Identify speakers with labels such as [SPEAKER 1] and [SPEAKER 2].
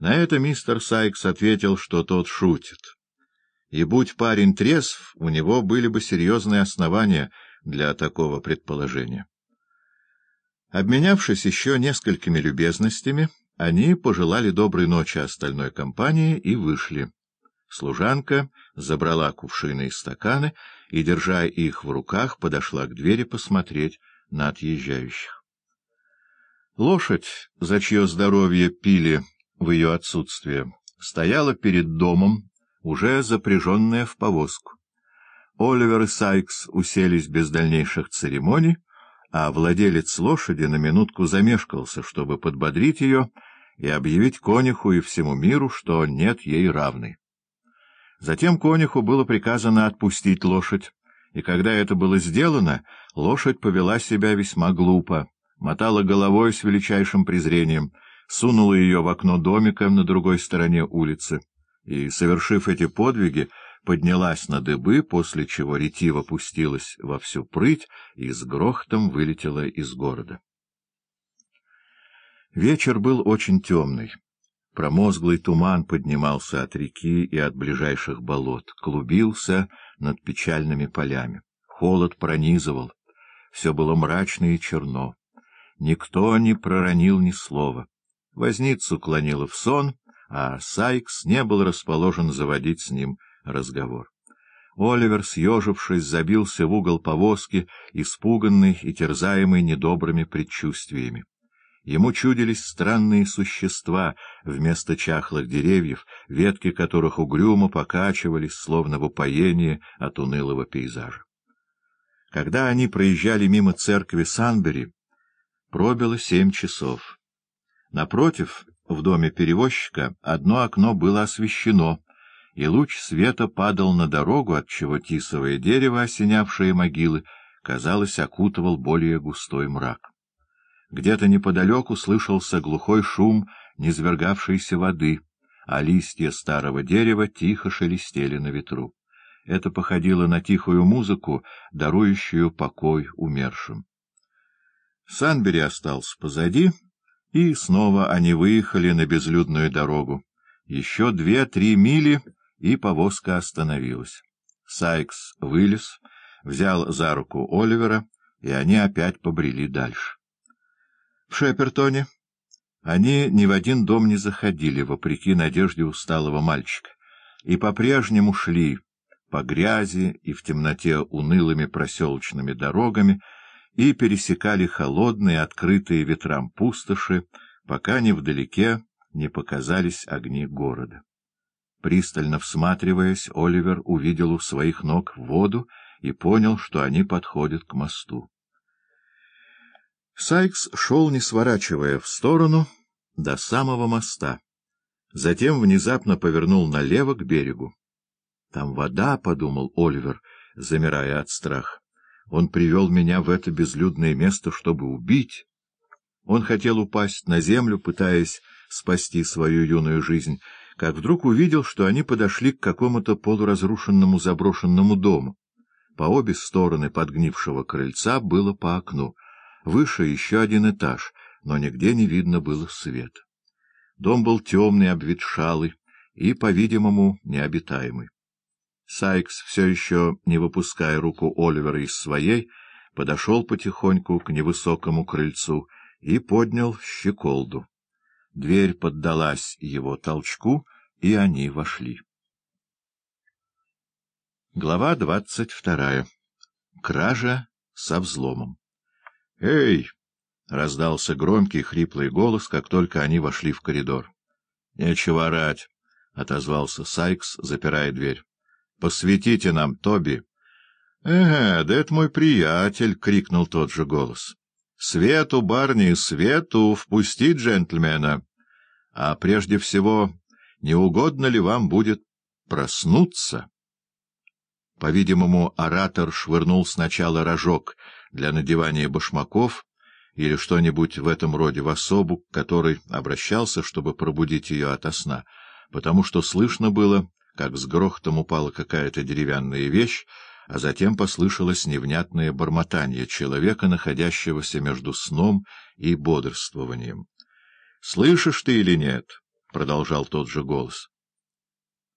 [SPEAKER 1] На это мистер Сайкс ответил, что тот шутит. И будь парень трезв, у него были бы серьезные основания для такого предположения. Обменявшись еще несколькими любезностями, они пожелали доброй ночи остальной компании и вышли. Служанка забрала кувшины и стаканы и, держа их в руках, подошла к двери посмотреть на отъезжающих. Лошадь, за чье здоровье пили в ее отсутствие, стояла перед домом, уже запряженная в повозку. Оливер и Сайкс уселись без дальнейших церемоний, а владелец лошади на минутку замешкался, чтобы подбодрить ее и объявить конюху и всему миру, что нет ей равной. Затем конюху было приказано отпустить лошадь, и когда это было сделано, лошадь повела себя весьма глупо, мотала головой с величайшим презрением, сунула ее в окно домика на другой стороне улицы и, совершив эти подвиги, поднялась на дыбы, после чего ретиво пустилась во всю прыть и с грохотом вылетела из города. Вечер был очень темный. Промозглый туман поднимался от реки и от ближайших болот, клубился над печальными полями. Холод пронизывал. Все было мрачно и черно. Никто не проронил ни слова. Возницу клонило в сон, а Сайкс не был расположен заводить с ним разговор. Оливер, съежившись, забился в угол повозки, испуганный и терзаемый недобрыми предчувствиями. Ему чудились странные существа вместо чахлых деревьев, ветки которых угрюмо покачивались, словно в упоении от унылого пейзажа. Когда они проезжали мимо церкви Санбери, пробило семь часов. Напротив, в доме перевозчика, одно окно было освещено, и луч света падал на дорогу, отчего тисовое дерево, осенявшее могилы, казалось, окутывал более густой мрак. Где-то неподалеку слышался глухой шум низвергавшейся воды, а листья старого дерева тихо шелестели на ветру. Это походило на тихую музыку, дарующую покой умершим. Санбери остался позади, и снова они выехали на безлюдную дорогу. Еще две-три мили, и повозка остановилась. Сайкс вылез, взял за руку Оливера, и они опять побрели дальше. В Шепертоне они ни в один дом не заходили, вопреки надежде усталого мальчика, и по-прежнему шли по грязи и в темноте унылыми проселочными дорогами и пересекали холодные, открытые ветрам пустоши, пока невдалеке не показались огни города. Пристально всматриваясь, Оливер увидел у своих ног воду и понял, что они подходят к мосту. Сайкс шел, не сворачивая в сторону, до самого моста. Затем внезапно повернул налево к берегу. — Там вода, — подумал Оливер, замирая от страха. Он привел меня в это безлюдное место, чтобы убить. Он хотел упасть на землю, пытаясь спасти свою юную жизнь, как вдруг увидел, что они подошли к какому-то полуразрушенному заброшенному дому. По обе стороны подгнившего крыльца было по окну — Выше еще один этаж, но нигде не видно было света. Дом был темный, обветшалый и, по-видимому, необитаемый. Сайкс, все еще не выпуская руку Оливера из своей, подошел потихоньку к невысокому крыльцу и поднял щеколду. Дверь поддалась его толчку, и они вошли. Глава двадцать вторая. Кража со взломом. «Эй!» — раздался громкий хриплый голос, как только они вошли в коридор. «Нечего орать!» — отозвался Сайкс, запирая дверь. «Посветите нам, Тоби!» «Э, да это мой приятель!» — крикнул тот же голос. «Свету, барни, свету! Впустить джентльмена! А прежде всего, не угодно ли вам будет проснуться?» По-видимому, оратор швырнул сначала рожок — для надевания башмаков или что-нибудь в этом роде в особу, к которой обращался, чтобы пробудить ее ото сна, потому что слышно было, как с грохотом упала какая-то деревянная вещь, а затем послышалось невнятное бормотание человека, находящегося между сном и бодрствованием. — Слышишь ты или нет? продолжал тот же голос.